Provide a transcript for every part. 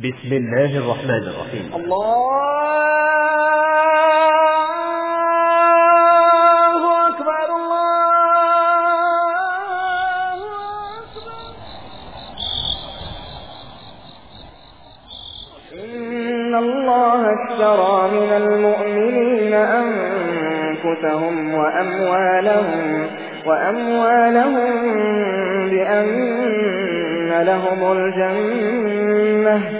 بسم الله الرحمن الرحيم. الله أكبر الله أكبر. إن الله اشترى من المؤمنين أنفسهم وأموالهم وأموالهم بأن لهم الجنة.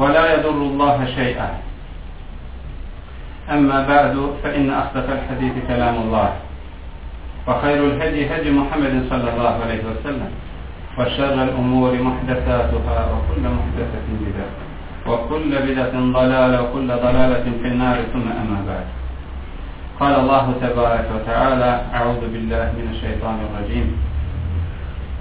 ولا يضر الله شيئا. أما بعد فإن أصدق الحديث كلام الله وخير الهدي هدي محمد صلى الله عليه وسلم وشر الأمور محدثاتها وكل محدثة بدعة وكل بدعة ضلالة وكل ضلالة في النار ثم أما بعد. قال الله تبارك وتعالى أعوذ بالله من الشيطان الرجيم.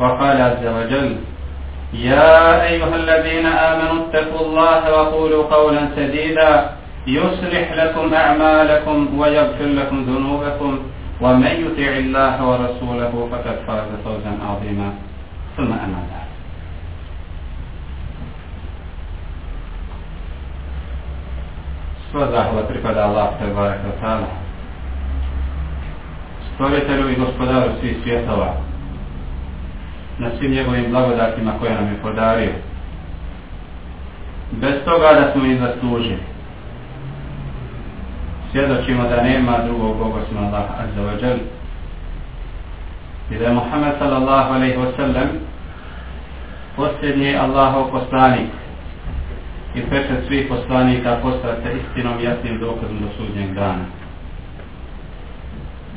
وقال عز وجل يا أيها الذين آمنوا اتقوا الله وقولوا قولا سديدا يصلح لكم أعمالكم ويغفر لكم ذنوبكم ومن يطع الله ورسوله فقد فاز فوزا عظيما ثم أما بعد Sva zahvala pripada Allah te barek wa ta'ala. Stvoritelju i gospodaru svih svjetova. Na svim njegovim blagodatima koje nam je podario. Bez toga da smo im zaslužili. Svjedočimo da nema drugog Boga osim Allah azza wa jal. I da je Muhammed sallallahu alaihi wa sallam posljednji Allahov poslanik i pečat svih poslanika postate istinom jasnim dokazom do sudnjeg dana.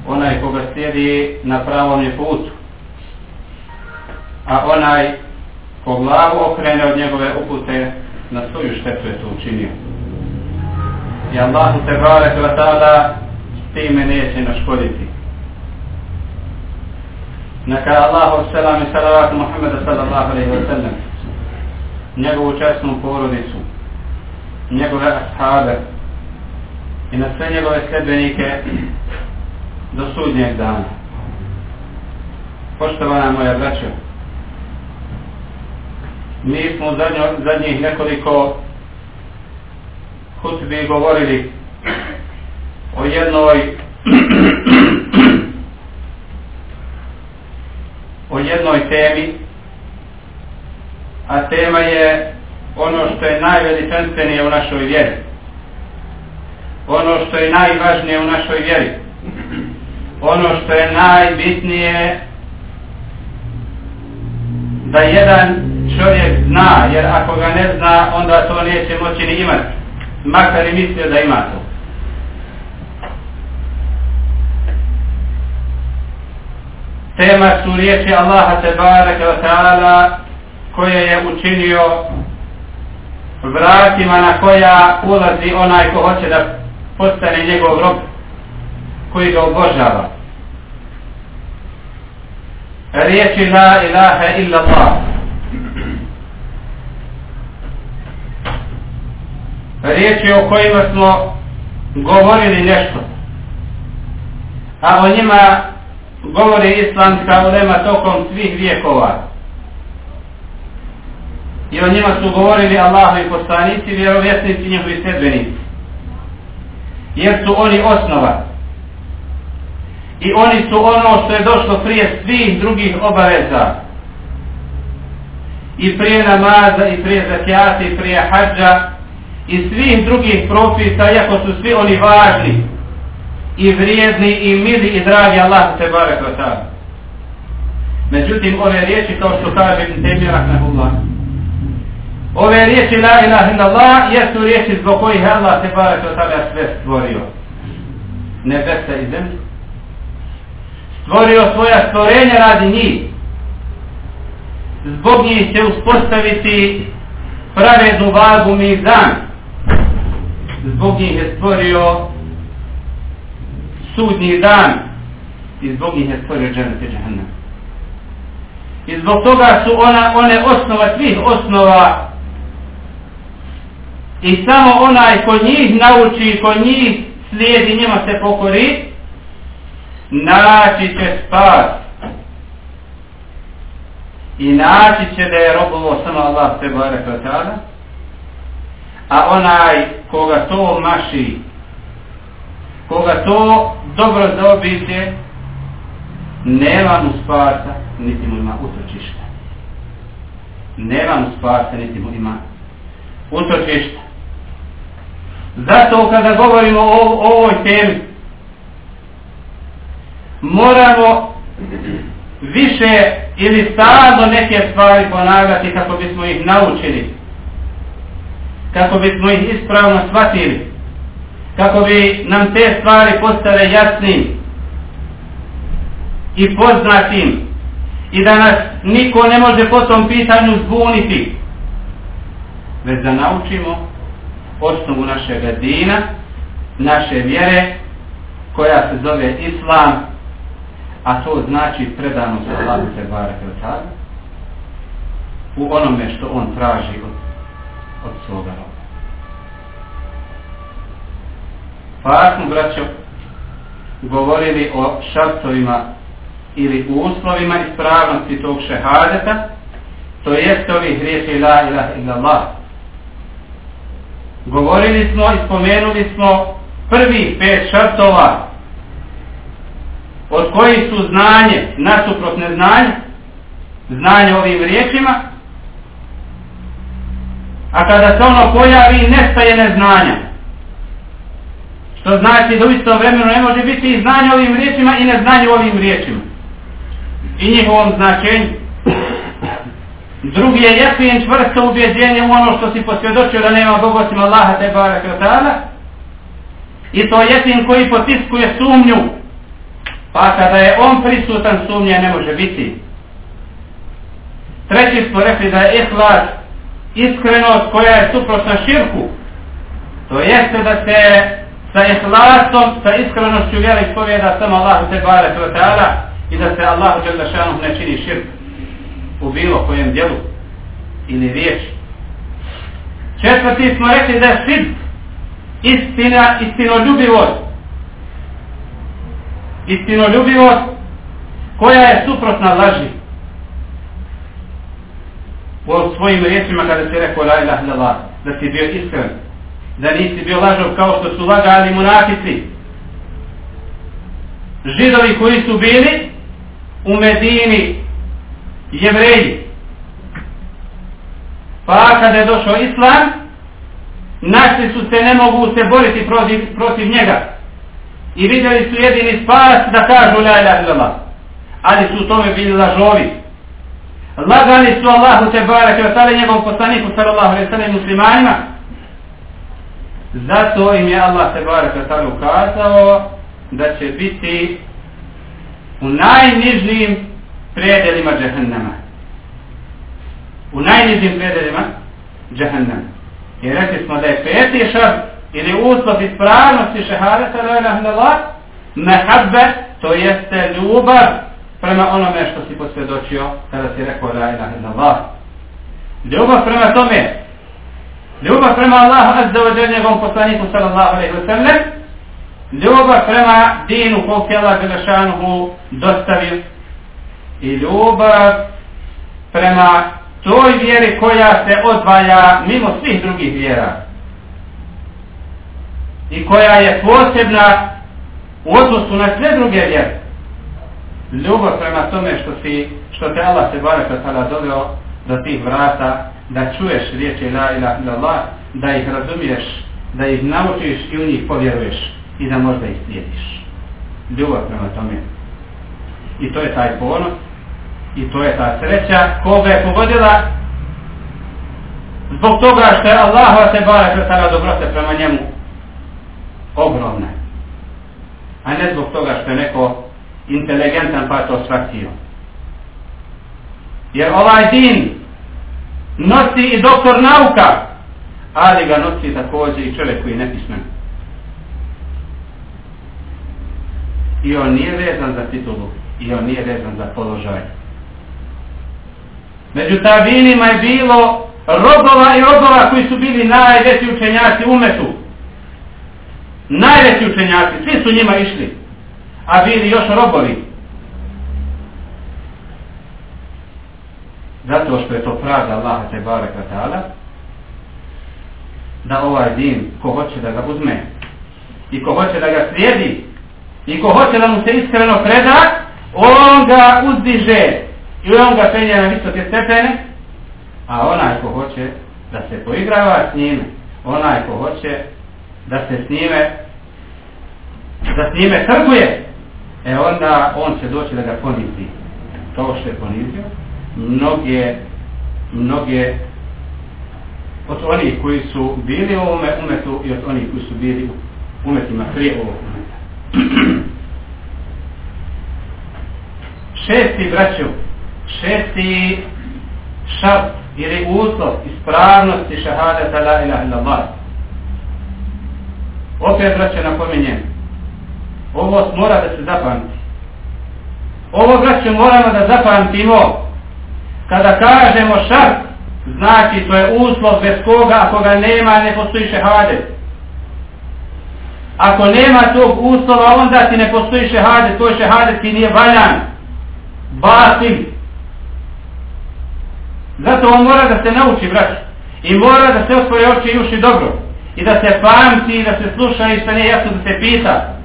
Onaj koga slijedi na pravom je putu, a onaj ko glavu okrene od njegove upute na svoju štetu je to učinio. I Allah te bare wa ta'ala time neće naškoditi. Neka Allahu selam i salavat Muhammeda sallallahu alaihi wa sallam njegovu čestnu porodicu, njegove ashabe i na sve njegove sljedbenike do sudnjeg dana. Poštovana moja braćo, mi smo zadnjo, zadnjih nekoliko hutbi govorili o jednoj o jednoj temi a tema je ono što je najveličanstvenije u našoj vjeri. Ono što je najvažnije u našoj vjeri. Ono što je najbitnije da jedan čovjek zna, jer ako ga ne zna, onda to neće moći ni imati. Makar i mislio da ima to. Tema su riječi Allaha te wa ta'ala koje je učinio vratima na koja ulazi onaj ko hoće da postane njegov rob koji ga obožava. riječi la ilaha illa Allah riječi o kojima smo govorili nešto. A o njima govori islamska ulema tokom svih vijekova. I o njima su govorili Allahovi poslanici, vjerovjesnici i njihovi sedbenici. Jer su oni osnova. I oni su ono što je došlo prije svih drugih obaveza. I prije namaza, i prije zakijata, i prije hađa, i svih drugih propisa, iako su svi oni važni, i vrijedni, i mili, i dragi Allah te bare kvatar. Međutim, ove riječi, kao što kaže Ibn Taymi Rahmanullah, ove riječi la ilaha illa Allah, jesu riječi zbog kojih Allah te bare kvatar sve stvorio. Nebesa i zemlju. Stvorio svoja stvorenja radi njih. Zbog njih će uspostaviti pravednu vagu mizan zbog njih je stvorio sudnji dan i zbog njih je stvorio dženet i džahannam. I zbog toga su ona, one osnova svih osnova i samo onaj ko njih nauči, ko njih slijedi, njima se pokori, naći će spas. I naći će da je robovo samo Allah se bare tada, a onaj koga to maši, koga to dobro zaobiđe, nema mu spasa, niti mu ima utočišta. Nema mu spasa, niti mu ima utočišta. Zato kada govorimo o, o ovoj temi, moramo više ili stalno neke stvari ponavljati kako bismo ih naučili kako bismo ih ispravno shvatili, kako bi nam te stvari postale jasnim i poznatim. I da nas niko ne može po tom pitanju zbuniti, već da naučimo osnovu našeg dina, naše vjere, koja se zove Islam, a to znači predanost Allahu se barek u onome što on traži od od svoga roba. Pa smo, braćo, govorili o šartovima ili uslovima ispravnosti tog šehadeta, to jest ovih riječi la ilaha illa Allah. Govorili smo i spomenuli smo prvi pet šartova od kojih su znanje nasuprot neznanje, znanje ovim riječima, a kada se ono pojavi nestaje neznanja. Što znači da u isto vremenu ne može biti i znanje ovim riječima i neznanje ovim riječima. I njihovom značenju. Drugi je jekin čvrsto ubjeđenje u ono što si posvjedočio da nema Boga osim Allaha te barak I to je jekin koji potiskuje sumnju. Pa kada je on prisutan sumnje ne može biti. Treći smo rekli da je ihlas iskrenost koja je suprotna širku. To jeste da se sa ihlasom, sa iskrenošću vjera ispovjeda samo Allahu te bare ta'ala i da se Allahu žele šanu ne čini širk u bilo kojem djelu ili riječi. Četvrti smo rekli da je sid istina, istinoljubivost. Istinoljubivost koja je suprotna laži po svojim riječima kada se rekao la ilaha illallah, da si bio iskren, da nisi bio lažov kao što su lagali munafici. Židovi koji su bili u Medini, jevreji. Pa kada je došao Islam, našli su se, ne mogu se boriti protiv, protiv njega. I vidjeli su jedini spas da kažu la ilaha illallah. Ali su u tome bili lažovi lagali su Allahu te barake wa ta'ala njegovom poslaniku sallallahu alaihi sallam muslimanima. Zato im je Allah te barake wa ta'ala ukazao da će biti u najnižnijim predelima džahannama u najnižnijim predelima džahannama i rekli smo da je peti šar ili uslov ispravnosti šehadeta la ilaha illallah mehabbe to jeste ljubav prema onome što si posvjedočio kada si rekao la ilaha illallah. Ljubav prema tome, ljubav prema Allahu azza wa jalla njegovom poslaniku sallallahu alaihi wa sallam, ljubav prema dinu kog je Allah Đelešanuhu dostavio i ljubav prema toj vjeri koja se odvaja mimo svih drugih vjera i koja je posebna u odnosu na sve druge vjere ljubav prema tome što si što te Allah se baraka tada doveo do tih vrata da čuješ riječi la ilaha illallah da ih razumiješ da ih naučiš i u njih povjeruješ i da možda ih slijediš. Ljubav prema tome. I to je taj ponos i to je ta sreća koga je pogodila zbog toga što je Allah se baraka tada dobrote prema njemu ogromna. A ne zbog toga što je neko inteligentan pa to shvatio. Jer ovaj din nosi i doktor nauka, ali ga nosi također i čovjek koji je nepismen. I on nije vezan za titulu, i on nije vezan za položaj. Među tabinima je bilo robova i robova koji su bili najveći učenjaci umetu. Najveći učenjaci, svi su njima išli a bili još robovi. Zato što je to pravda Allaha te bareka ta'ala, da ovaj din, ko hoće da ga uzme, i ko hoće da ga slijedi, i ko hoće da mu se iskreno preda, on ga uzdiže i on ga penje na visoke stepene, a onaj ko hoće da se poigrava s njime, onaj ko hoće da se s njime da s njime trguje, e onda on će doći da ga ponizi. To što je ponizio mnoge mnoge od onih koji su bili u ovome umetu i od onih koji su bili u umetima prije ovog umeta. Šesti braću šesti šart ili uslov ispravnosti šahadata la ilaha illallah. Opet braće napominjem Ovo mora da se zapamti. Ovo braće moramo da zapamtimo. Kada kažemo šart, znači to je uslov bez koga, ako ga nema, ne postoji šehadet. Ako nema tog uslova, onda ti ne postoji šehadet, to šehadet ti nije valjan. Batim. Zato on mora da se nauči, braće. I mora da se osvoje oči i uši dobro. I da se pamti, i da se sluša i što nije jasno da se pita.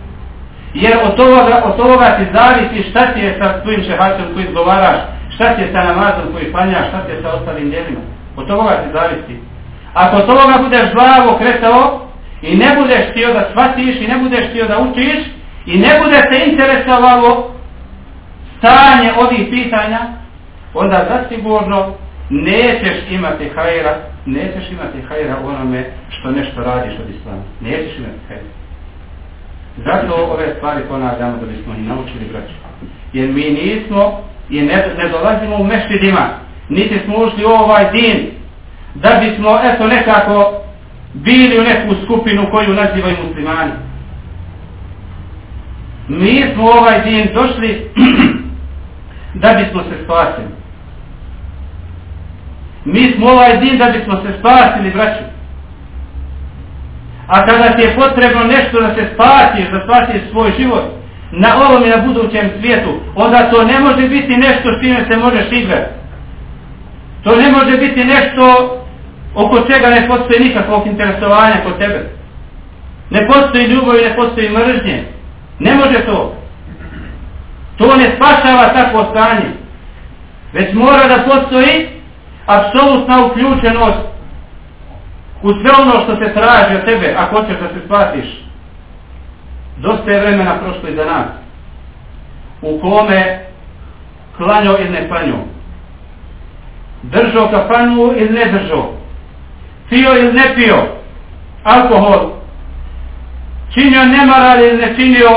Jer od toga, od toga ti zavisi šta ti je sa svojim šehatom koji izgovaraš, šta ti je sa namazom koji klanjaš, šta ti je sa ostalim djelima. Od toga ti zavisi. Ako od toga budeš glavo kretao i ne budeš htio da shvatiš i ne budeš htio da učiš i ne bude se interesovalo stanje ovih pitanja, onda zasigurno nećeš imati hajera, nećeš imati hajera onome što nešto radiš od islama. Nećeš imati hajera. Zato ove stvari ponavljamo da bismo ih naučili braću. Jer mi nismo i ne, ne dolazimo u mešidima, niti smo ušli u ovaj din, da bismo eto nekako bili u neku skupinu koju nazivaju muslimani. Mi smo u ovaj din došli da bismo se spasili. Mi smo ovaj din da bismo se spasili, braću. A kada ti je potrebno nešto da se spasiš, da spasiš svoj život na ovom i na budućem svijetu, onda to ne može biti nešto s čime se možeš igrati. To ne može biti nešto oko čega ne postoji nikakvog interesovanja kod tebe. Ne postoji ljubav i ne postoji mržnje. Ne može to. To ne spašava takvo stanje. Već mora da postoji apsolutna uključenost u sve ono što se traži od tebe, ako hoćeš da se spasiš, dosta je vremena prošlo i za nas, u kome klanjao ili ne klanjao, držao kafanu ili ne držao, pio ili ne pio, alkohol, činio nemaral ili ne činio,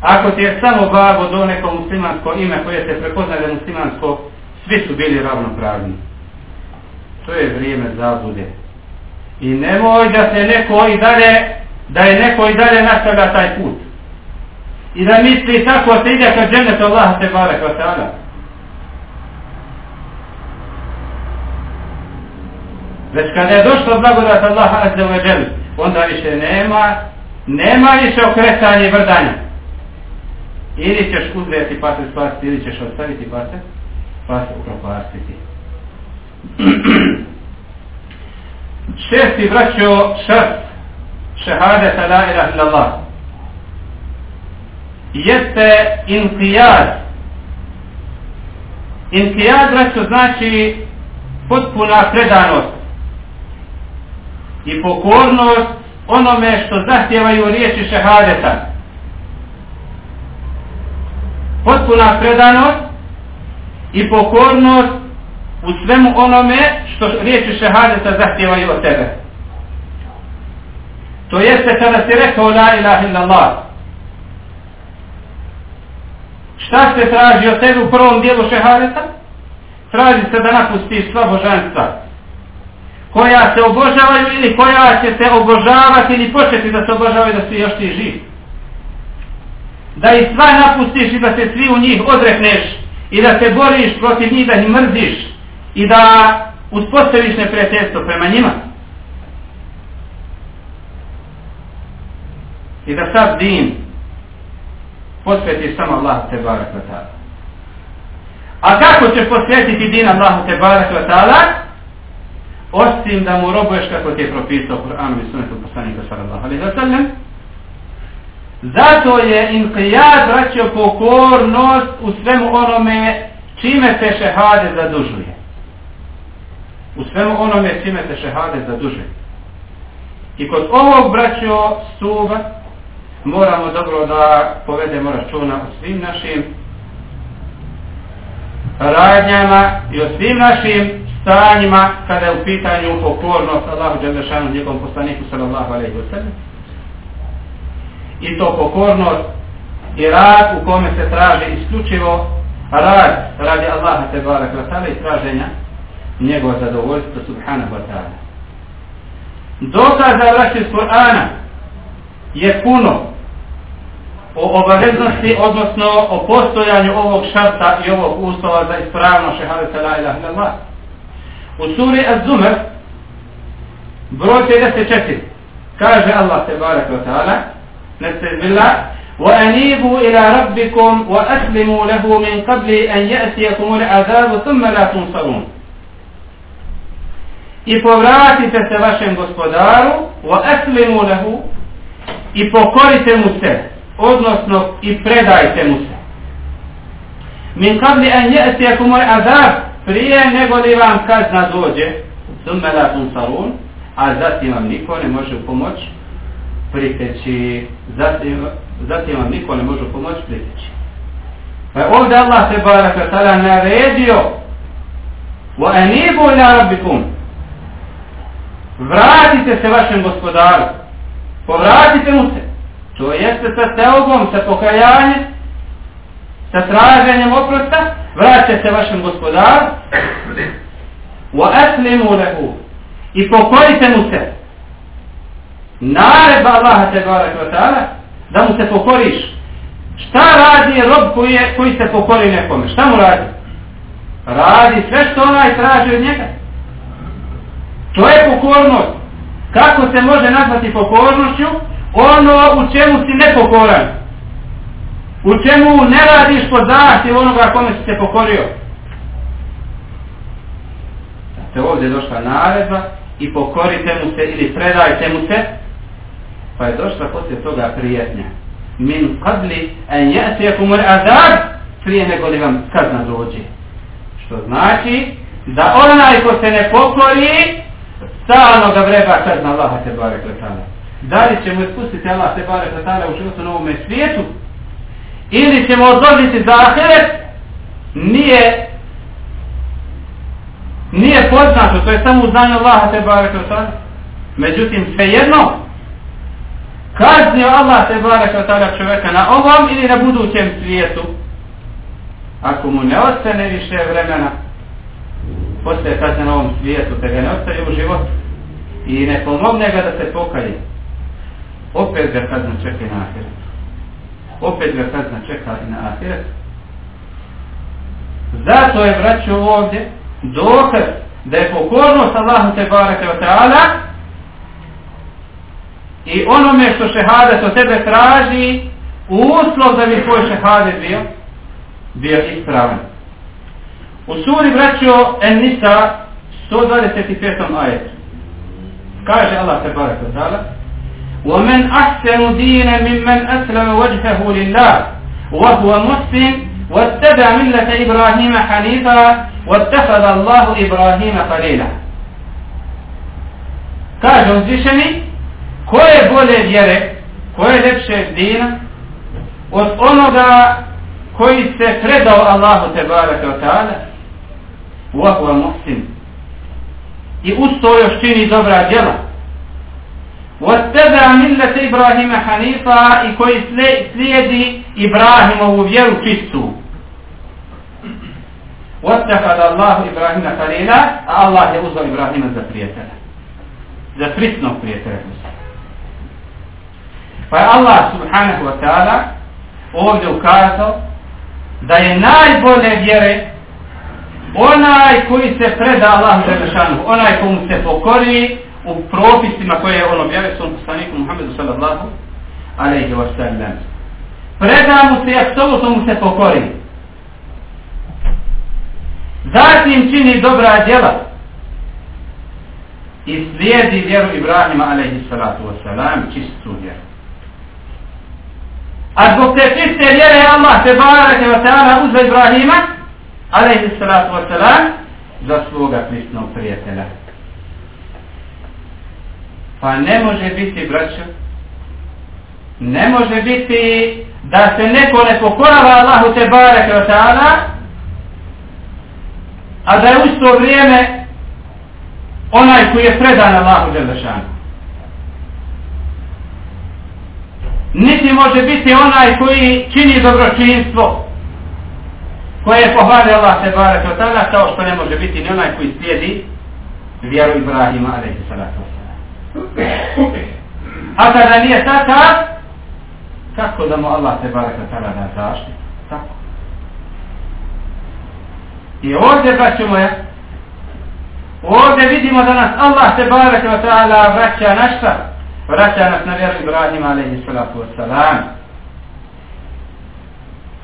ako ti je samo babo do neko muslimansko ime koje se prepoznaje muslimansko, svi su bili ravnopravni. To je vrijeme zabude. I nemoj da se neko i dalje, da je neko i dalje nastavlja taj put. I da misli tako se ide kad džennet Allah te bare kao ta'ala. Već kada je došlo blagodat Allaha azze wa jal, onda više nema, nema više okretanja i vrdanja. Ili ćeš uzeti pa se spasiti, ili ćeš ostaviti pa se, pa se upropastiti. Šesti vraćao šest šehadeta la ilaha illallah. Jeste inqiyad. Inqijad vraćao znači potpuna predanost i pokornost onome što zahtjevaju riječi šehadeta. Potpuna predanost i pokornost u svemu onome što riječi šehadeta zahtjevaju od tebe. To jeste kada si rekao la ilaha illallah. Šta se traži od tebe u prvom dijelu šehadeta? Traži se da napustiš sva božanstva koja se obožavaju ili koja će se obožavati ili početi da se obožavaju da si još ti živ. Da ih sva napustiš i da se svi u njih odrekneš i da se boriš protiv njih, da ih mrziš i da uspostaviš neprijateljstvo prema njima. I da sad din posvetiš samo Allah te barak A kako ćeš posvetiti din Allahu te barak osim da mu robuješ kako ti je propisao Kur'an i sunetu poslanika sallallahu alaihi wa sallam zato je inqijad vraćao pokornost u svemu onome čime se šehade zadužuje u svemu onome čime se šehade zadužuje i kod ovog braćo stuba moramo dobro da povedemo računa o svim našim radnjama i o svim našim stanjima kada je u pitanju pokornost Allahu Đelešanu njegovom poslaniku sallallahu alaihi wa sallam. I to pokornost i rad u kome se traži isključivo rad radi Allaha te barak i traženja njegova zadovoljstva subhanahu wa ta'ala dokaza vraći iz Kur'ana je puno o obaveznosti, odnosno o postojanju ovog šarta i ovog uslova za ispravno šehadete la ilaha illallah. U suri Az-Zumar broj 54 kaže Allah tebarek wa ta'ala nestez billah وأنيبوا إلى ربكم وأسلموا له من قبل أن يأتيكم العذاب ثم لا تنصرون i povratite se vašem gospodaru wa aslimu lahu i pokorite mu se odnosno i predajte mu se. Min kabli an ya'tiyakum al-azab prije nego li vam kazna dođe summe la tunsarun a zatim vam niko ne može pomoć priteći. Zatim, zatim vam niko ne može pomoć priteći. Pa je ovdje Allah se baraka tada naredio wa anibu ila rabbikum vratite se vašem gospodaru. Povratite mu se. To jeste sa teobom, sa pokajanjem sa traženjem oprosta. Vratite se vašem gospodaru. Wa aslimu lahu. I pokorite mu se. Naredba Allaha te ta'ala da mu se pokoriš. Šta radi rob koji, je, koji se pokori nekome? Šta mu radi? Radi sve što onaj traži od njega to je pokornost kako se može nazvati pokornošću ono u čemu si nepokoran u čemu ne radiš po zahtjevu onoga kome si se pokorio. Dakle, ovdje je došla naredba i pokorite mu se ili predajte mu se, pa je došla poslije toga prijetnja. Min qabli en ya'tiyakum al-azab prije nego li vam kazna dođe. Što znači da onaj ko se ne pokori, stalno ga vreba kazna Allaha te barek letala. Da li će ispustiti Allah te barek letala u životu na ovome svijetu, ili ćemo odložiti za ahiret? Nije nije poznato to je samo u znanju Allaha te barek od međutim svejedno kaznio Allah te barek od čovjeka na ovom ili na budućem svijetu ako mu ne ostane više vremena postaje kazne na ovom svijetu te ga ne ostaje u životu i ne pomogne ga da se pokaje opet ga kazna čeka na ahiret opet ga kazna čeka i na ahiret. Zato je braćo ovdje dokaz da je pokornost Allahu te barake wa ta'ala i onome što šehadet od tebe traži uslov da bi tvoj šehadet bio bio ispravan. U suri braćo En-Nisa 125. ajetu kaže Allah te barek wa ta'ala ومن أحسن دينا ممن أسلم وجهه لله وهو مسلم واتبع ملة إبراهيم حنيفا واتخذ الله إبراهيم خليلا kaže uzvišeni ko je bolje vjere ko je lepše dina od onoga koji se predao Allahu te baraka wa ta'ala wa huwa muslim i usto još čini dobra djela وَاتَّبَعَ مِلَّةَ إِبْرَاهِمَ حَنِيفًا i koji slijedi Ibrahimovu vjeru čistu. وَاتَّخَذَ اللَّهُ إِبْرَاهِمَ خَلِيلًا a Allah je uzao Ibrahima za prijatelja. Za prisnog prijatelja. Pa je Allah subhanahu wa ta'ala ovdje ukazao da je najbolje vjere onaj koji se preda Allahu Đelešanu, onaj komu se pokori u propisima koje je on objavio svom poslaniku Muhammedu sallallahu alaihi wa sallam. Preda mu se i apsolutno mu se pokori. Zatim čini dobra djela i slijedi vjeru Ibrahima alaihi salatu wa salam, čistu vjeru. A zbog te čiste vjere Allah te barake wa ta'ala uzve Ibrahima alaihi salatu wa salam za svoga prisnog prijatelja. Pa ne može biti, braćo, ne može biti da se neko ne pokorava Allahu te bareke wa ta'ala, a da je u isto vrijeme onaj koji je predan Allahu Đelešanu. Niti može biti onaj koji čini dobročinstvo, koje je pohvali Allah te barek od tada, kao što ne može biti ni onaj koji slijedi vjeru Ibrahima, alaihi salatu A kada nije takav, kako da mu Allah te baraka tada da zaštiti? Tako. I ovdje, braću moja, ovdje vidimo da nas Allah te baraka tada vraća na šta? Vraća nas na vjeru Ibrahima alaihi salatu wassalam.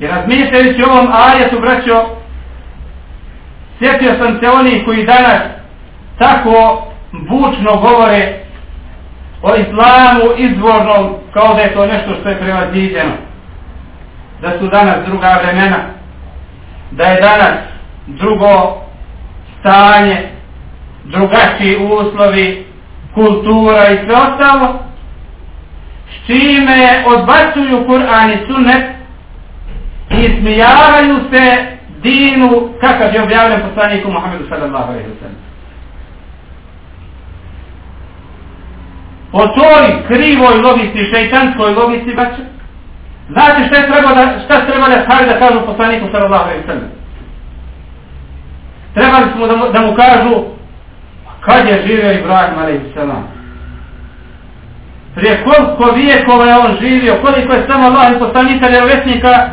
I razmišljajući ovom ajetu, braćo, sjetio sam se onih koji danas tako bučno govore o islamu izvornom kao da je to nešto što je prevaziđeno. Da su danas druga vremena. Da je danas drugo stanje, drugačiji uslovi, kultura i sve ostalo. S čime odbacuju Kur'an i Sunnet i smijavaju se dinu kakav je objavljen poslaniku Muhammedu sallallahu alaihi wa sallam. po toj krivoj logici, šeitanskoj logici, bače, znate šta treba da, šta treba da stavi da kažu poslaniku sallallahu alaihi sallam? Trebali smo da mu, da mu kažu kad je živio Ibrahim alaihi sallam. Prije koliko vijekova je on živio, koliko je samo Allah i poslanika vjerovjesnika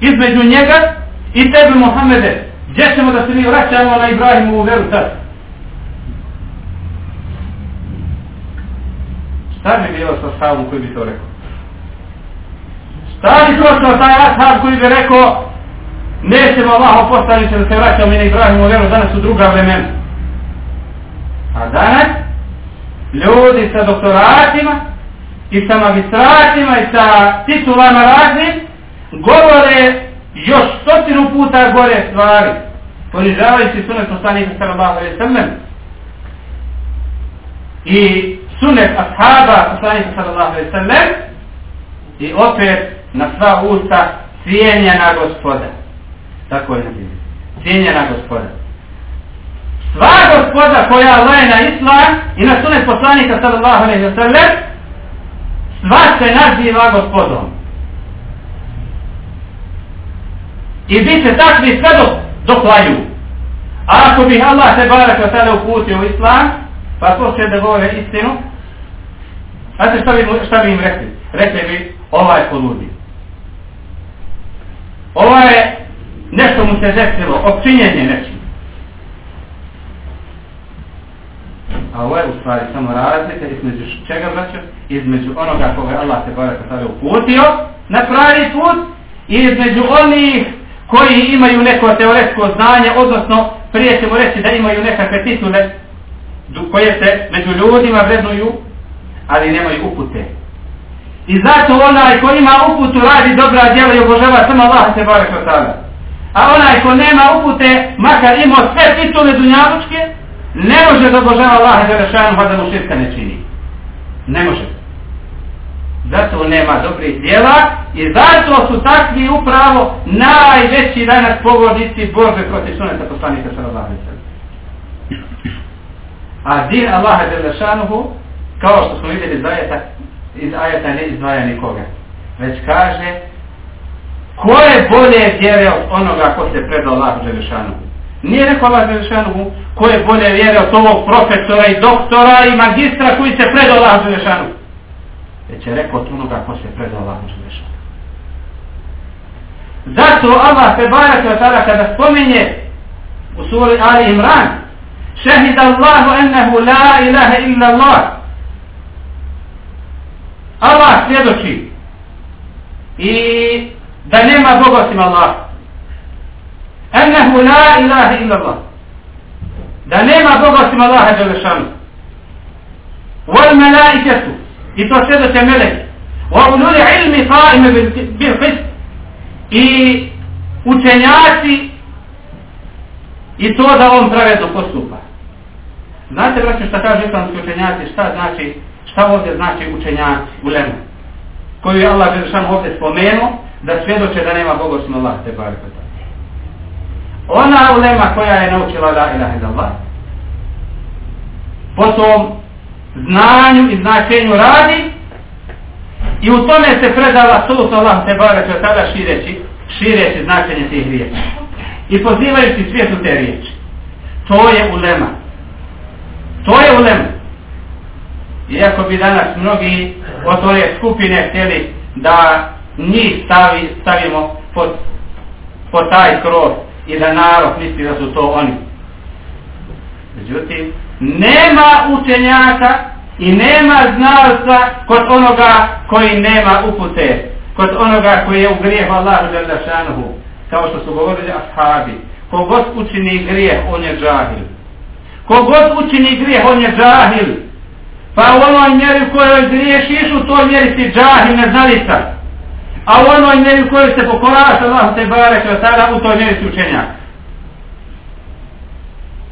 između njega i tebe Muhammede. Gdje ćemo da se mi vraćamo na Ibrahimovu veru sad? Šta bi bilo sa stavom koji bi to rekao? Šta bi to sa taj ashab koji bi rekao nećemo Allah postaviti da se vraćamo i na Ibrahimovu vjeru, danas su druga vremena. A danas ljudi sa doktoratima i sa magistratima i sa titulama raznim govore još stotinu puta gore stvari ponižavajući sunet poslanika sallallahu alaihi sallam i sunet ashaba poslanika sallallahu alaihi sallam i opet na sva usta cijenjena gospoda. Tako je napisano. Cijenjena gospoda. Sva gospoda koja laje na islam i na sunet poslanika sallallahu alaihi sallam sva se naziva gospodom. I bit će takvi sve dok, dok laju. A ako bi Allah te barak tada uputio u islam, pa počne da govore istinu, znate šta bi, šta bi im rekli? Rekli bi, ovaj je poludi. Ovo je nešto mu se desilo, opčinjenje nečim. A ovo je u stvari samo razlika između čega braćo? Između onoga koga Allah te barek tada uputio na pravi put i između onih koji imaju neko teoretsko znanje, odnosno prije ćemo reći da imaju nekakve titule koje se među ljudima vrednuju, ali nemaju upute. I zato onaj ko ima uputu radi dobra djela i obožava samo Allah se kao tada. A onaj ko nema upute, makar imao sve titule dunjavučke, ne može da obožava Allah i da pa da mu širka ne čini. Ne može. Zato nema dobrih djela i zato su takvi upravo najveći danas pogodnici Bože protiv suneta poslanika sa Allah. A din Allah dželle rešanu, kao što smo vidjeli iz ajeta, iz ajeta ne izdvaja nikoga. Već kaže ko je bolje vjere od onoga ko se predao Allahu dželle Nije rekao Allah Želešanu ko je bolje vjere od ovog profesora i doktora i magistra koji se predao Allahu Želešanu. Već je rekao od onoga ko se predao Allah Želešanu. Zato Allah se barak od tada kada spominje u suri Ali Imran šehid Allahu ennehu la ilaha illa Allah Allah svjedoči i da nema Boga osim Allah. Ennehu la ilaha illa Allah. Da nema Boga osim Allaha Đelešanu. Wal melaiketu. I to sve da će meleki. Wa ululi ilmi qaime bil qist. I učenjaci i to da on pravedno postupa. Znate, braćo, šta kaže islamski učenjaci, šta znači, šta ovdje znači učenjaci u lemu? Koju je Allah Đelešanu ovdje spomenuo, da svjedoče da nema Boga osim Allah te barek Ona ulema koja je naučila la ilaha illallah, potom znanju i značenju radi i u tome se predala sulu Allah te barek od tada šireći šireći značenje tih riječi. I pozivajući svijetu te riječi. To je ulema. To je ulema. Iako bi danas mnogi od ove skupine htjeli da njih stavi, stavimo pod, pod taj krov i da narod misli da su to oni. Međutim, nema učenjaka i nema znalca kod onoga koji nema upute, kod onoga koji je u grijehu Allahu Đalešanuhu, kao što su govorili ashabi. Kogod učini grijeh, on je džahil. Kogod učini grijeh, on je džahil. Pa u onoj mjeri u kojoj griješiš, u toj mjeri si džahil, neznalica. A u onoj mjeri u kojoj se pokoraš Allah te barek u toj mjeri si učenjak.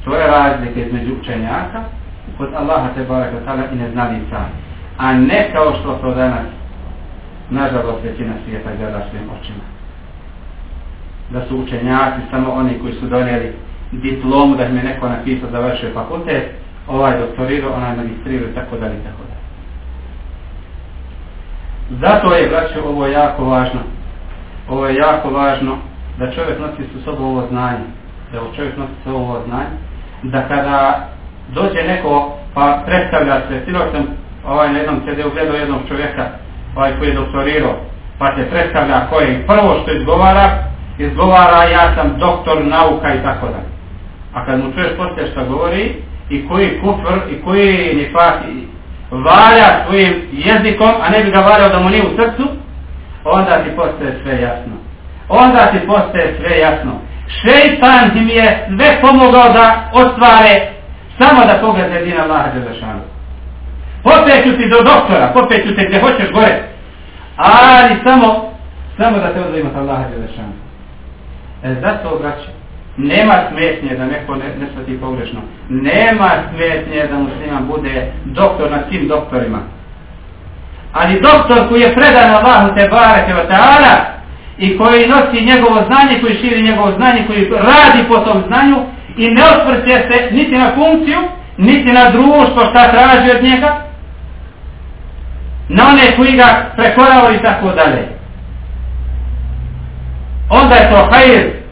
To je razlika između učenjaka kod Allaha te baraka od tada i neznalica. A ne kao što to danas nažalost većina svijeta gleda svojim očima. Da su učenjaci samo oni koji su donijeli diplomu da im je neko napisao završio fakultet, ovaj doktorirao, onaj magistrirao i tako dalje i tako dalje. Zato je, braćo, ovo jako važno. Ovo je jako važno da čovjek nosi su sobom ovo znanje. Da čovjek nosi su ovo znanje. Da kada dođe neko pa predstavlja se, silo sam ovaj na jednom CD ugledao jednog čovjeka ovaj koji je doktorirao pa se predstavlja koji prvo što izgovara izgovara ja sam doktor nauka i tako da. A kad mu čuješ poslije što govori i koji kufr i koji nifak valja svojim jezikom, a ne bi ga valjao da mu nije u srcu, onda ti postaje sve jasno. Onda ti postaje sve jasno. Šeitan im je sve pomogao da ostvare samo da poglede din Allaha Đelešanu. Popeću ti do doktora, popeću te gdje hoćeš gore, ali samo, samo da te odvojimo sa Allaha Đelešanu. E zato, braće, nema smetnje da neko ne, ne svati pogrešno. Nema smetnje da musliman bude doktor na svim doktorima. Ali doktor koji je predan Allahu te barake wa ta'ala i koji nosi njegovo znanje, koji širi njegovo znanje, koji radi po tom znanju i ne osvrće se niti na funkciju, niti na društvo šta traži od njega, na one koji ga prekoravaju i tako dalje. Onda je to hajr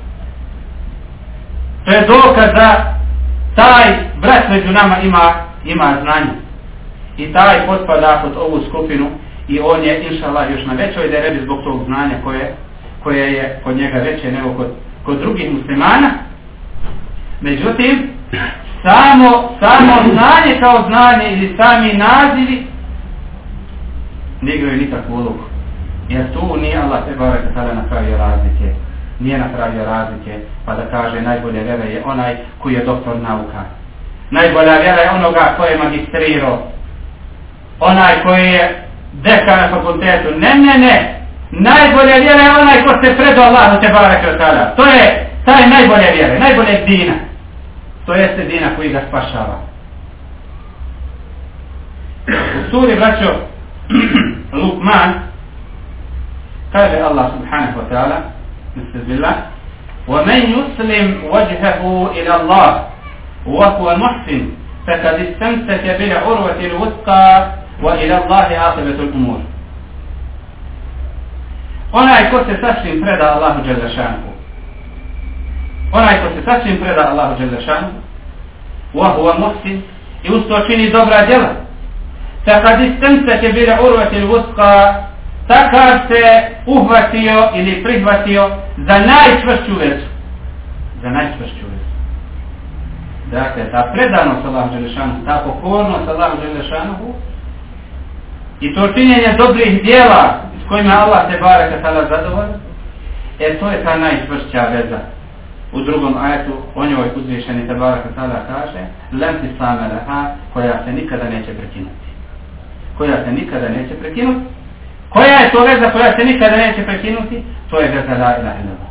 To je dokaz da taj brat među nama ima, ima znanje. I taj potpada pod ovu skupinu i on je, inša Allah, još na većoj derebi zbog tog znanja koje, koje je kod njega veće nego kod, kod drugih muslimana. Međutim, samo, samo znanje kao znanje ili sami nazivi ne igraju nikakvu ulogu. Jer tu nije Allah te barek tada napravio razlike. Nije napravio razlike pa da kaže najbolje vjera je onaj koji je doktor nauka. Najbolja vjera je onoga koji je magistrirao. Onaj koji je dekan na fakultetu. Ne, ne, ne. Najbolja vjera je onaj ko se predao Allahu te barek tada. To je taj najbolje vjere, najbolje dina. To jeste dina koji ga spašava. U suri braćo Lukman kaže Allah subhanahu wa ta'ala bismillah ومن يسلم وجهه إلى الله وهو محسن فقد استمسك بالعروة الوثقى وإلى الله عاقبة الأمور onaj ko se sasvim preda Allahu Đelešanu onaj ko se sasvim preda Allahu Đelešanu wa huwa muhsin. I usto čini dobra djela. Kad istemce će bile urvati vuska takav se uhvatio ili prihvatio za najčvršću vezu. Za najčvršću vezu. Dakle ta predanost Allahu Đelešanu ta pokornost Allahu Đelešanu i to činjenje dobrih djela kojima Allah te baraka tala zadovolj? E to je ta najčvršća veza. U drugom ajetu o njoj uzvišeni Tabaraka tada kaže lem ti same leha koja se nikada neće prekinuti. Koja se nikada neće prekinuti. Koja je to veza koja se nikada neće prekinuti? To je veza la ilaha illallah.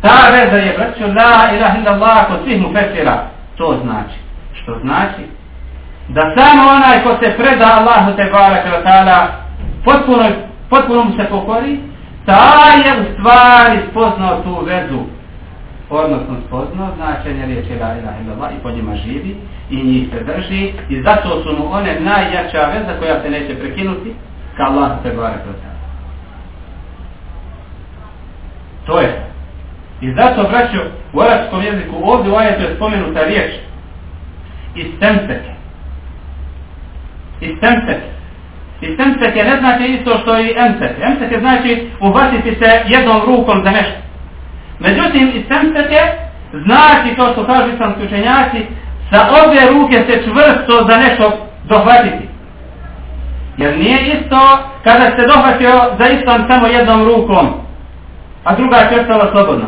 Ta veza je braću la ilaha illallah kod svih mu fesira to znači. Što znači? Da samo onaj ko se preda Allahu te baraka ta'ala potpuno, potpuno mu se pokori taj je u stvari spoznao tu vezu odnosno spoznao značenje riječi la ilaha illallah i po njima živi i njih se drži i zato su mu one najjača veza koja se neće prekinuti ka Allah se bare prota. To je. I zato, braćo, u arabskom jeziku ovdje u ajetu je spomenuta riječ istemseke. Istemseke. Istemseke ne znači isto što i emsek. Emsek je znači uhvatiti se jednom rukom za nešto. Međutim, istemseke znači, to što kažu islamski učenjaci, sa obje ruke se čvrsto za nešto dohvatiti. Jer nije isto kada se dohvatio za islam samo jednom rukom, a druga će ostala slobodna.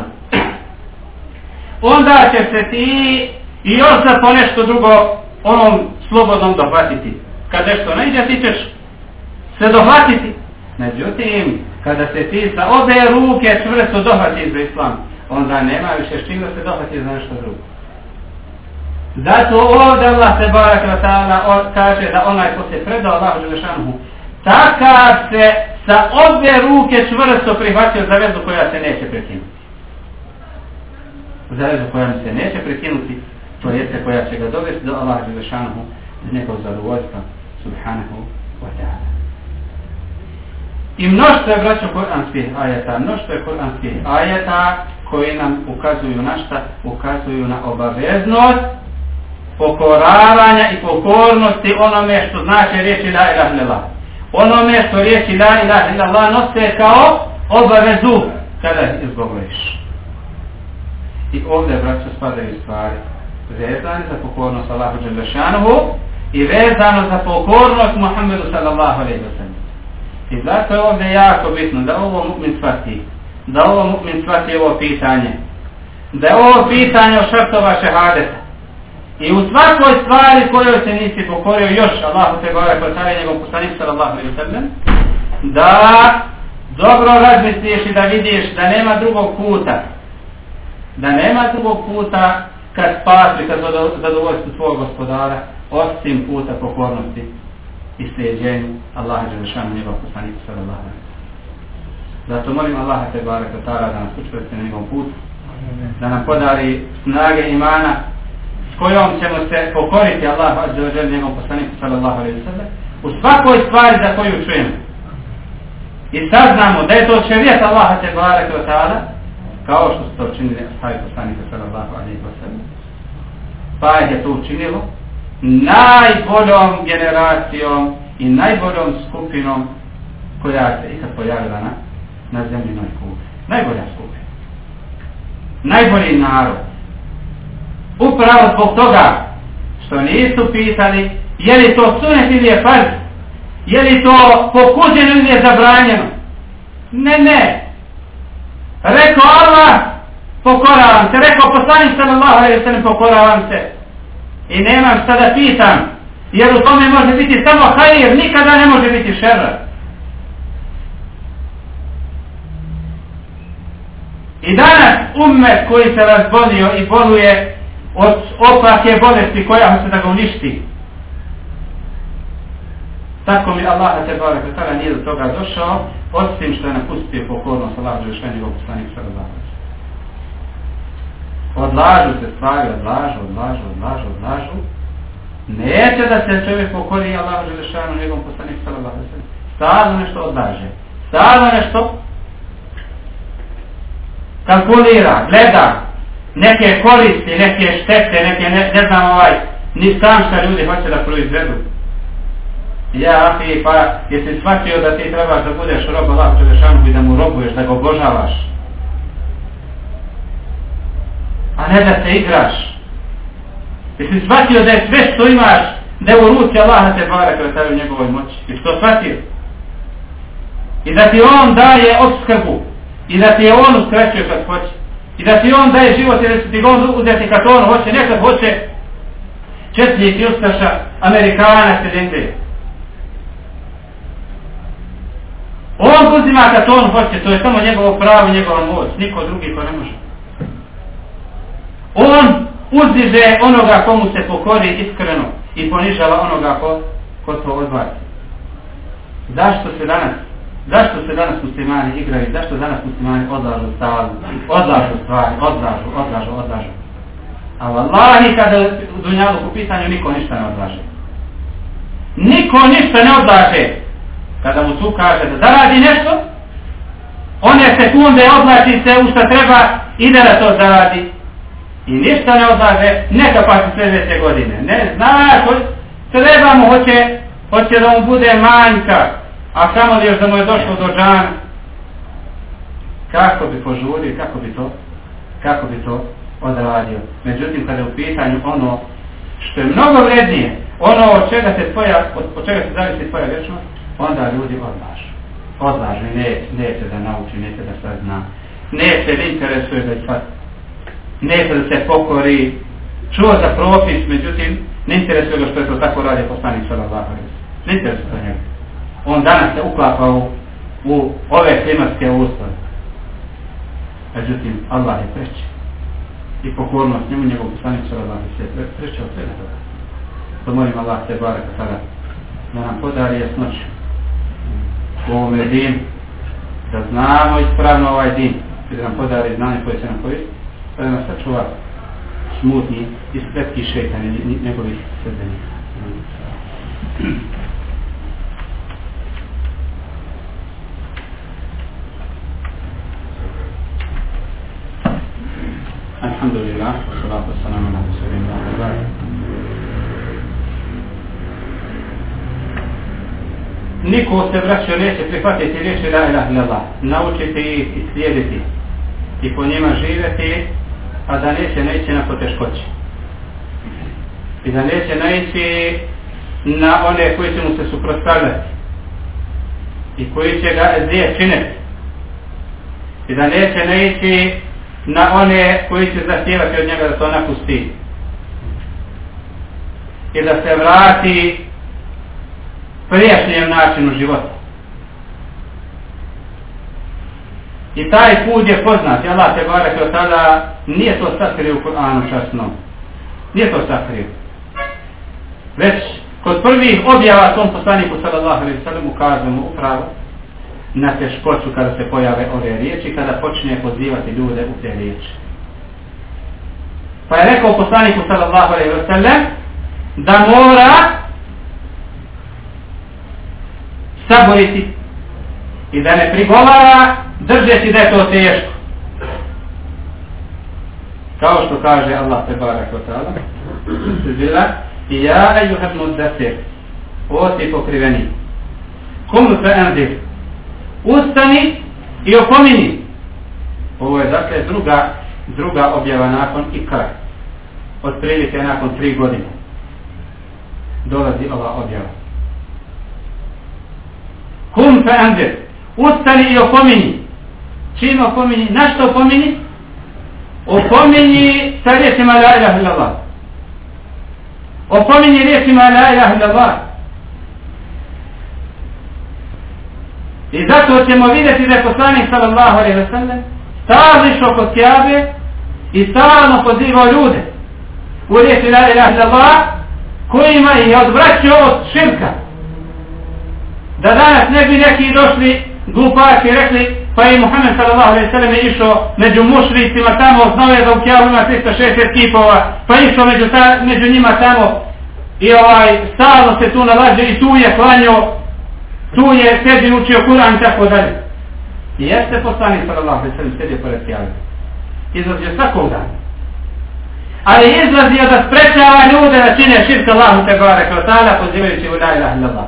Onda će se ti i još za ponešto drugo onom slobodnom dohvatiti. Kad nešto ne ide, ti ćeš se dohvatiti. Međutim, kada se ti sa obe ruke čvrsto dohvati za islam, onda nema više s čim da se dohvati za nešto drugo. Zato ovdje Allah se barak vatala kaže da onaj ko se predao Allah Đelešanuhu, takav se sa obe ruke čvrsto prihvatio za vezu koja se neće prekinuti. Za vezu koja se neće prekinuti, to jeste koja će ga dovesti do Allah Đelešanuhu iz nekog zadovoljstva, subhanahu wa ta'ala. I mnoštvo je braćo koranskih ajeta, mnoštvo je koranskih ajeta koji nam ukazuju na šta? Ukazuju na obaveznost pokoravanja i pokornosti onome što znači riječi la ilah lila. Onome što riječi la ilah lila nose kao obavezu kada izgovoriš. I ovdje, braćo, spadaju stvari vezane za pokornost Allahu Đelešanovu i vezano za pokornost Muhammedu sallallahu alaihi wa sallam. I zato je ovdje jako bitno da ovo mu'min shvati, da ovo mu'min shvati ovo pitanje, da je ovo pitanje o šrtova šehadeta. I u svakoj stvari kojoj se nisi pokorio još Allahu te gore kod tada njegov poslanik sallallahu alaihi sallam, da dobro razmisliš i da vidiš da nema drugog puta, da nema drugog puta kad spasi, kad zadovoljstvo tvojeg gospodara, osim puta pokornosti i slijedjenju Allaha Đelešanu njegov poslanika sallallahu alaihi Zato molim Allaha te barek da nas učvrsti na njegov put, da nam podari snage imana s kojom ćemo se pokoriti Allahu Đelešanu wa jalla poslaniku sallallahu alejhi ve sellem u svakoj stvari za koju čujemo. I saznamo da je to šerijat Allaha te baraka taala kao što su to učinili ashabi poslanika sallallahu alejhi ve sellem. Pa je to učinilo najboljom generacijom i najboljom skupinom koja se ikad pojavila na, na zemljinoj kugli. Najbolja skupina. Najbolji narod upravo zbog toga što nisu pitali je li to sunet ili je farz, je li to pokuđeno ili je zabranjeno. Ne, ne. Rekao Allah, pokoravam se. Rekao poslanik sallallahu alaihi ve sallam, pokoravam se. I nemam šta da pitam, jer u tome može biti samo hajir, nikada ne može biti šerra. I danas umet koji se razbolio i boluje od opake bolesti koja se da ga uništi. Tako mi Allah te barek tada nije do toga došao, osim što je napustio pokornost Allah Đelešeni u poslanik sallallahu Odlažu se stvari, odlažu, odlažu, odlažu, odlažu. Neće da se čovjek pokori Allah Želešanu njegovom poslanik sallallahu Stalno nešto odlaže. Stalno nešto kalkulira, gleda neke koristi, neke štete, neke ne, ne znam ovaj, ni sam šta ljudi hoće da proizvedu. Ja, Afi, pa jesi shvatio da ti trebaš da budeš rob Allah Želešanu i da mu robuješ, da ga obožavaš. A ne da se igraš. Jesi shvatio da je sve što imaš, da je u ruci Allaha te bara kada stavio njegovoj moći. Jesi to shvatio? I da ti on daje obskrbu. I da ti je on uskraćuje kad hoće. I da ti on daje život i da ti ga on uzeti kad on hoće. Nekad hoće četnik i ustaša Amerikana se dende. On uzima kad on hoće. To je samo njegovo pravo, njegova moć. Niko drugi ko ne može. On uzdiže onoga komu se pokori iskreno i ponižava onoga ko, ko to odvaci. Zašto se danas Zašto se danas muslimani igraju? Zašto danas muslimani odlažu stavu? Odlažu stvari, odlažu, odlažu, odlažu. A vallahi kada u dunjalu u pitanju niko ništa ne odlaže. Niko ništa ne odlaže. Kada mu tu kaže da zaradi nešto, one sekunde odlaži se u što treba ide da to zaradi. I ništa ne odlaže, neka pa se sljedeće godine. Ne, znaš, treba mu hoće, hoće da mu bude manjka, a samo li još da mu je došlo do džana, kako bi požurio, kako bi to, kako bi to odradio. Međutim, kada je u pitanju ono što je mnogo vrednije, ono od čega se tvoja, od, od čega se zavisi tvoja vječnost, onda ljudi odlažu. Odlažu i ne, neće da nauči, neće da sve zna. Neće da interesuje da sad, neće da se pokori, čuo za propis, međutim, ne interesuje ga što je to tako radio poslanik sada zahvaljujem. Ne interesuje to njega on danas se uklapa u, u ove klimatske uslove. Međutim, Allah je preći. I pokornost njemu, njegov poslanik sa Allah je pre, preći od svega toga. To molim Allah te baraka tada da nam podari jasnoć u ovome din, da znamo ispravno ovaj din i da nam podari znanje koje će nam koristi, da nas sačuva smutni i spretki šeitani njegovih sredbenika. Alhamdulillah, salatu wassalamu ala rasulillah. Niko se vraćao neće prihvatiti riječi la ilaha illallah, Naučite ih i slijediti i po njima živjeti, a da neće naići na poteškoće. I da neće naići na one koji će mu se suprostavljati i koji će ga zije činiti. I da neće naići na one koji će zahtijevati od njega da to napusti i da se vrati prijašnjem načinu života. I taj put je poznat, Allah te barek od tada nije to sakrio u Kur'anu časno. Nije to sakrio. Već kod prvih objava tom poslaniku sallallahu alaihi sallam ukazujemo upravo na teškoću kada se pojave ove riječi, kada počne pozivati ljude u te riječi. Pa je rekao poslaniku sallallahu alaihi sallam da mora saboriti i da ne prigovara držeći da je to teško. Kao što kaže Allah te barak wa ta'ala i ja ejuhad muddasir o ti pokriveni kum se endir ustani i opomini. Ovo je dakle druga, druga objava nakon ikra. otprilike nakon tri godine dolazi ova objava. Kum fe endir, ustani i opomini. Čim opomeni? Na što opomeni? Opomeni sa riječima la ilaha illallah. Opomeni riječima la ilaha illallah. I zato ćemo vidjeti da je poslanik sallallahu alaihi wa sallam stalno išao kod Kjabe i stalno pozivao ljude u riječi la ilaha illallah kojima je odvraćao od širka. Da danas ne bi neki došli glupaki rekli pa je Muhammed sallallahu alaihi sallam išao među mušlicima tamo, znao je da u Kjavu ima 360 kipova, pa išao među, ta, među njima tamo i ovaj, stalno se tu nalaže i tu je klanio, tu je sedi učio Kur'an i tako dalje. I jeste poslanik sallallahu alaihi sallam sedio pored Kjavu. Izlazio svakog dana. Ali izlazio da sprečava ljude da čine širka Allahu te barek wa ta'ala pozivajući u la ilaha illallah.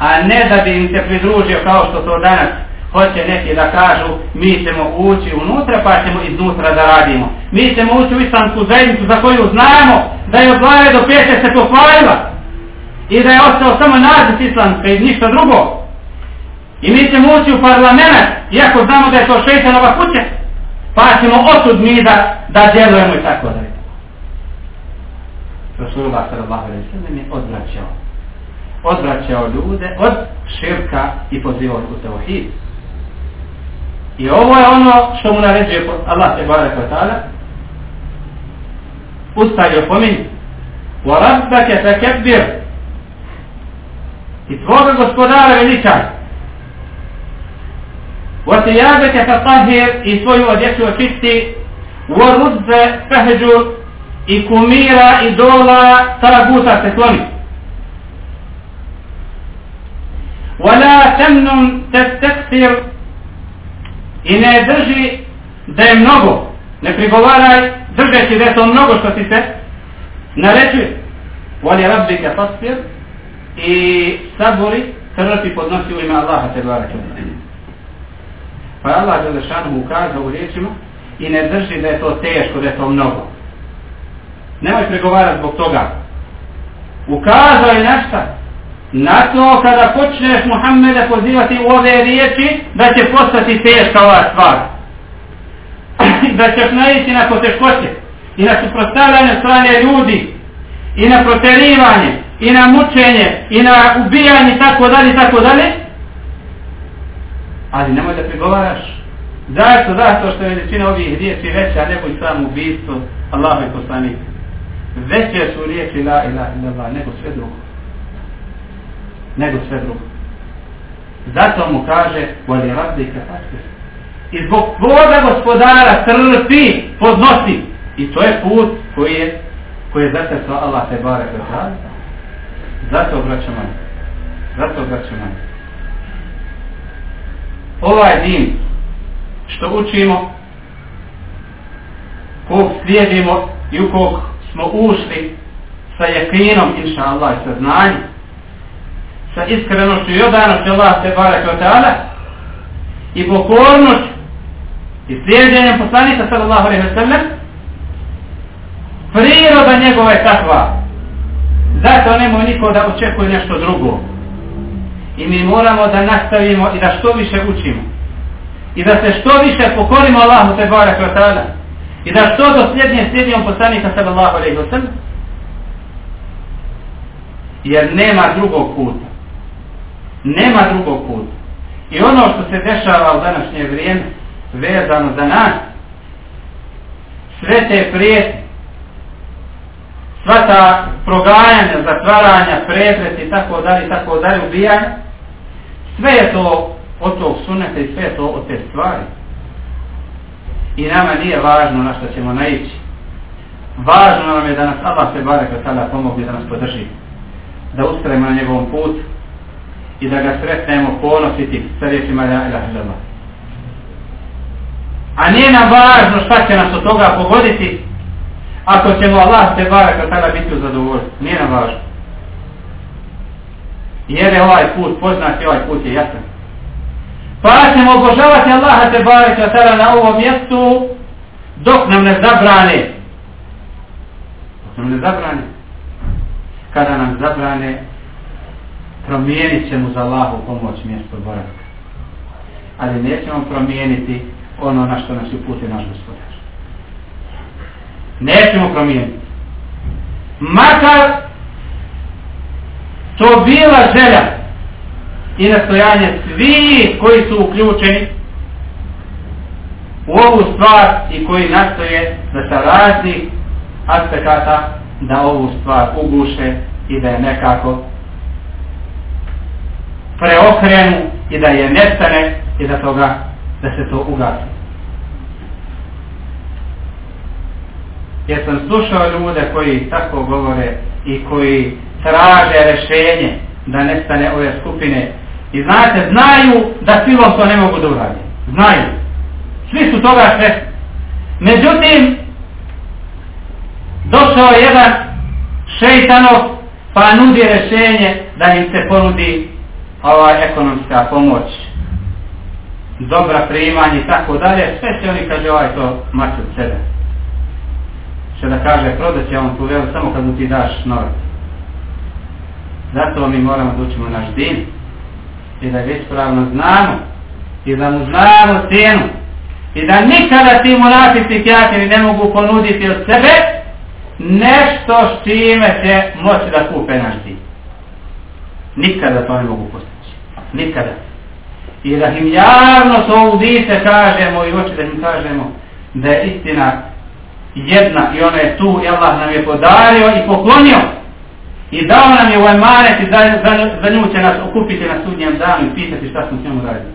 A ne da bi im se pridružio kao što to danas hoće neki da kažu mi ćemo ući unutra pa ćemo iznutra da radimo. Mi ćemo ući u islamsku zajednicu za koju znamo da je od glave do pete se pokvarila i da je ostao samo naziv islamska i ništa drugo. I mi ćemo ući u parlament iako znamo da je to šeitanova kuća pa ćemo otud mi da, da djelujemo i tako da. Rasulullah sallallahu alaihi sallam je odvraćao odvraćao ljude od širka i pozivao u teohid. I ovo je ono što mu naređuje Allah te barek wa ta'ala. Ustaj joj pomeni. Wa rabbake te kebir. I tvoga gospodara veličaj. Wa ti jabeke te tahir i svoju odjeću očisti. Wa rudze feheđu i kumira i dola taraguta se kloni. ولا تمنن تستكثر i ne drži da je mnogo. Ne prigovaraj držeći da je to mnogo što ti se naređuje. Voli rabbike fasfir i sabori trpi podnosi u ime Allaha te bara Pa Allah Đelešanu ukazao u riječima i ne drži da je to teško, da je to mnogo. Nemoj pregovarati zbog toga. Ukazao je šta? Na to kada počneš Muhammeda pozivati u ove riječi da će postati teška ova stvar. Da ćeš naići na poteškoće i na suprostavljanje strane ljudi i na proterivanje i na mučenje i na ubijanje tako dalje tako dalje. Ali nemoj da prigovaraš. Zašto? Zašto što je većina ovih riječi veća nego i samo ubijstvo Allah i poslanik veće su riječi la ilaha illallah nego sve drugo nego sve drugo. Zato mu kaže, voli rabbi kafasir. I zbog tvoga gospodara trpi, podnosi. I to je put koji je, koji je zatresao Allah te bare kod Zato obraćamo. Zato obraćamo. Ovaj din što učimo, kog slijedimo i u kog smo ušli sa jakinom, inša Allah, sa znanjem, sa iskrenošću i odanošću Allah te barek ta'ala i pokornost i slijedjenjem poslanika sallallahu alaihi wa sallam priroda njegova je takva. Zato nemoj niko da očekuje nešto drugo? I mi moramo da nastavimo i da što više učimo. I da se što više pokorimo Allahu te barek wa ta'ala. I da što dosljednije slijedimo poslanika sallallahu alaihi wa sallam jer nema drugog puta nema drugog puta. I ono što se dešava u današnje vrijeme, vezano za nas, sve te prijeti, sva ta progajanja, zatvaranja, prezret i tako dalje, tako dalje, ubijanja, sve je to od tog suneta i sve je to od te stvari. I nama nije važno na što ćemo naići. Važno nam je da nas Allah se barek od tada pomogne da nas podrži. Da ustrajemo na njegovom putu i da ga sretnemo ponositi sa riječima la ilaha illallah. A nije nam važno šta će nas od toga pogoditi ako ćemo Allah te barak od tada biti u zadovoljstvu. Nije nam važno. Jer je ovaj put poznat i ovaj put je jasan. Pa ćemo obožavati Allaha te barak od tada na ovom mjestu dok nam ne zabrane nam ne zabrane. Kada nam zabrane, promijenit ćemo za Allahu pomoć mjesto boravka. Ali nećemo promijeniti ono na što nas uputi naš gospodar. Nećemo promijeniti. Makar to bila želja i nastojanje svi koji su uključeni u ovu stvar i koji nastoje da sa raznih aspekata da ovu stvar uguše i da je nekako preokrenu i da je nestane i da toga da se to ugasi. Jer sam slušao ljude koji tako govore i koji traže rešenje da nestane ove skupine i znate, znaju da silom to ne mogu da uradi. Znaju. Svi su toga sve. Međutim, došao jedan šeitanov pa nudi rešenje da im se ponudi ova ekonomska pomoć dobra primanja i tako dalje sve će oni kaže ovaj to mač od sebe. Što da kaže prodat će on tu velu samo kad mu ti daš novac. Zato mi moramo da učimo naš din i da već pravno znamo i da mu znamo cijenu i da nikada ti monafici kjatiri ne mogu ponuditi od sebe nešto s čime će moći da kupe naš din. Nikada to ne mogu postići nikada i da im javno to u dice kažemo i oči da im kažemo da je istina jedna i ona je tu i Allah nam je podario i poklonio i dao nam je u emanet i za, za, za nju će nas okupiti na sudnjem danu i pitati šta smo s njom radili.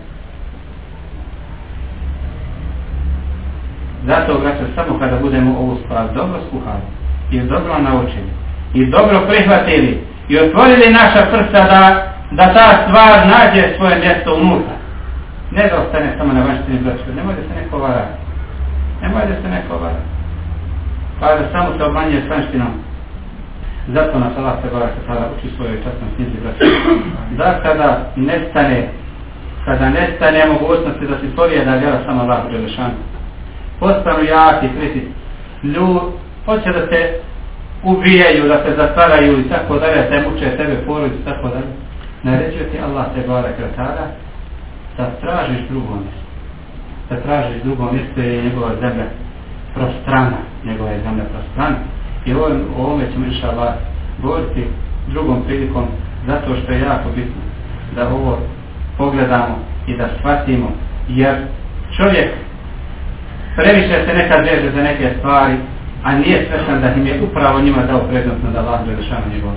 Zato, braće, samo kada budemo ovu stvar dobro skuhali i dobro naučili i dobro prihvatili i otvorili naša prsa da, da ta stvar nađe svoje mjesto unutra. Ne da ostane samo na vanštini braću, nemoj da se neko vara. Nemoj da se neko vara. Pa da samo se obmanjuje s vanštinom. Zato nas Allah se bara kada uči svojoj častnom knjizi braću. Da kada nestane kada nestane mogućnosti da se stvorije da vjera samo Allah u Đelešanu. Postanu jaki, kriti. Ljud, hoće da se ubijaju, da se zatvaraju i tako dalje, da se muče tebe porodicu i tako dalje. Naređuje ti Allah te bara kratara da tražiš drugo mjesto. Da tražiš drugo mjesto je njegova zemlja prostrana, njegova je zemlja prostrana. I o ovome ćemo inša Allah govoriti drugom prilikom zato što je jako bitno da ovo pogledamo i da shvatimo jer čovjek previše se nekad veže za neke stvari a nije svešan da im je upravo njima dao prednost na da Allah Đelešanu njegov.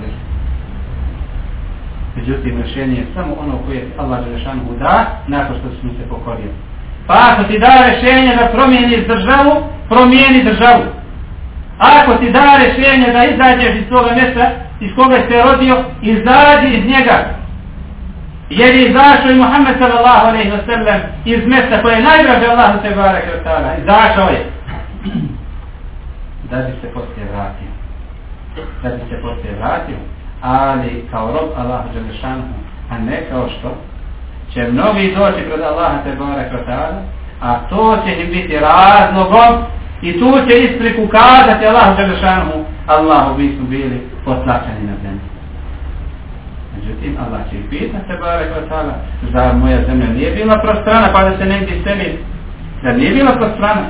Međutim, rješenje je samo ono koje je Allah Đelešanu da nakon što smo se pokorili. Pa ako ti da rješenje da promijeniš državu, promijeni državu. Ako ti da rješenje da izađeš iz svoga mjesta iz koga se rodio, izađi iz njega. Jer je izašao i Muhammed sallallahu alaihi wa sallam iz mjesta koje je najdraže Allahu te barek od tada. Izašao je da bi se poslije vratio. Da bi se poslije vratio, ali kao rob Allaha Đelešanu, a ne kao što će mnogi doći pred Allaha te bare kratara, a to će im biti razlogom i tu će ispriku kazati Allah Đelešanu, Allahu mi smo bili potlačeni na zemlji. Međutim, Allah će ih pitati te bare kratara, zar moja zemlja nije bila prostrana, pa da se negdje seli, da nije bila prostrana,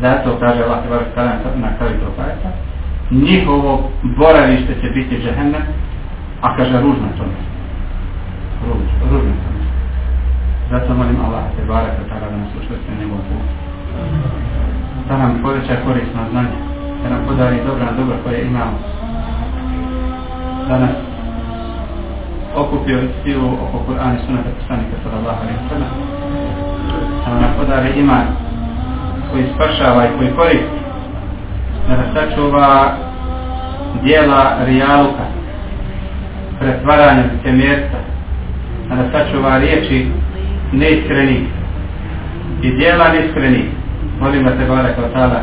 Zato kaže Allah te barek tada na kraju tog ajta, njihovo boravište će biti džehennem, a kaže ružno to mjesto. Ruž, ružno to mjesto. Zato molim Allah te baraka tada da nas učvrste njegov put. Da nam poveća korisno znanje, da nam podari dobra dobra dobro koje imamo. Da nas okupio silu oko Kur'ana i sunata poslanika sallallahu alaihi wa sallam. Da nam podari iman koji spašava i koji koristi da nas sačuva dijela rijaluka pretvaranja se mjesta da nas sačuva riječi neiskrenih i dijela neiskrenih. Molim da te gore kao tada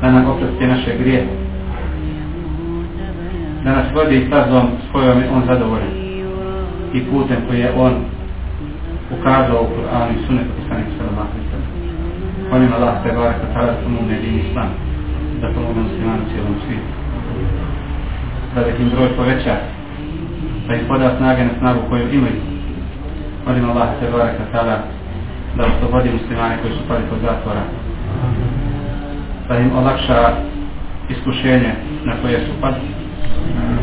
da nam oprosti naše grije da nas vodi stazom s kojom je on zadovoljen i putem koji je on ukazao u Kur'anu i sunetu poslanika sallallahu alaihi sallam Molim Allah te barek da tada pomogne din islam, da pomogne muslimanu cijelom svijetu. Da da im broj poveća, da im poda snage na snagu koju imaju. Molim Allah te baraka tada da oslobodi muslimane koji su pali pod zatvora. Da im olakša iskušenje na koje su pali.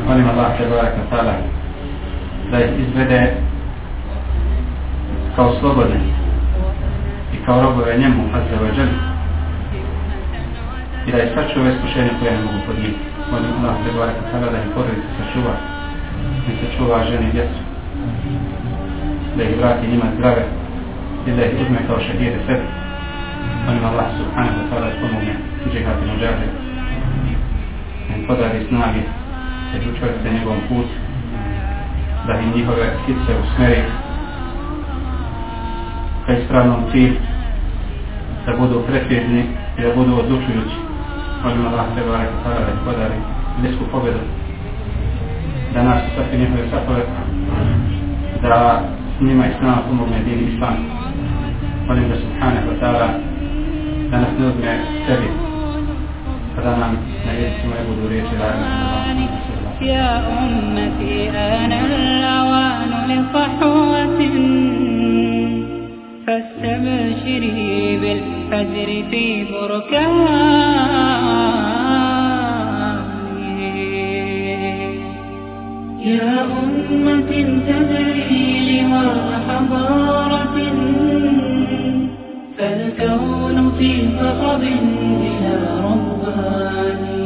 Molim Allah te baraka tada da ih izvede kao slobodne i kao robove njemu, Azza i da je sačuva iskušenje koje ne mogu podnijeti. Molim Allah te barek tada da im porodice sačuva, da im sačuva žene i djecu, da ih vrati njima zdrave i da ih uzme kao šehide sebi. Molim Allah subhanahu wa ta'ala da pomogne džihad i muđahid, da im podari snage, da ih učvrste njegovom putu, da im njihove hitce usmeri ka ispravnom cilju, da budu precizni i da budu odlučujući. Barek tada da ih podari blisku pobjedu, da nas sasvi njihove sapove, da s njima i s nama pomogne din islam. Molim da subhanahu wa ta'ala da nas ne uzme sebi, kada nam na jezicima ne budu riječi da يا أمتي آن الأوان لصحوة فاستبشري بالفجر في بركاني يا أمة تبريل وحضارة فالكون في صخب بلا ربانه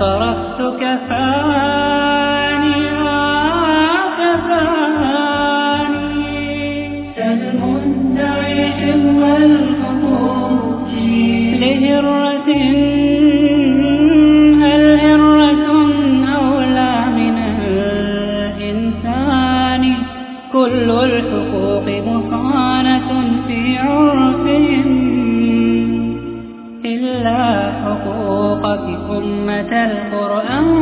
فرحتك كفاك القرآن.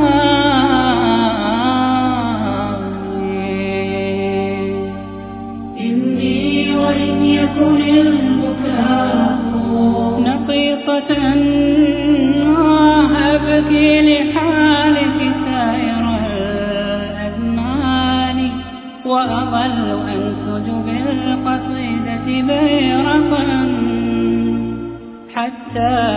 إني وإن يكن البكاء نقيصة أبكي لحالك سائر الأزمان. وأظل أنسج بالقصيدة بيرقا حتى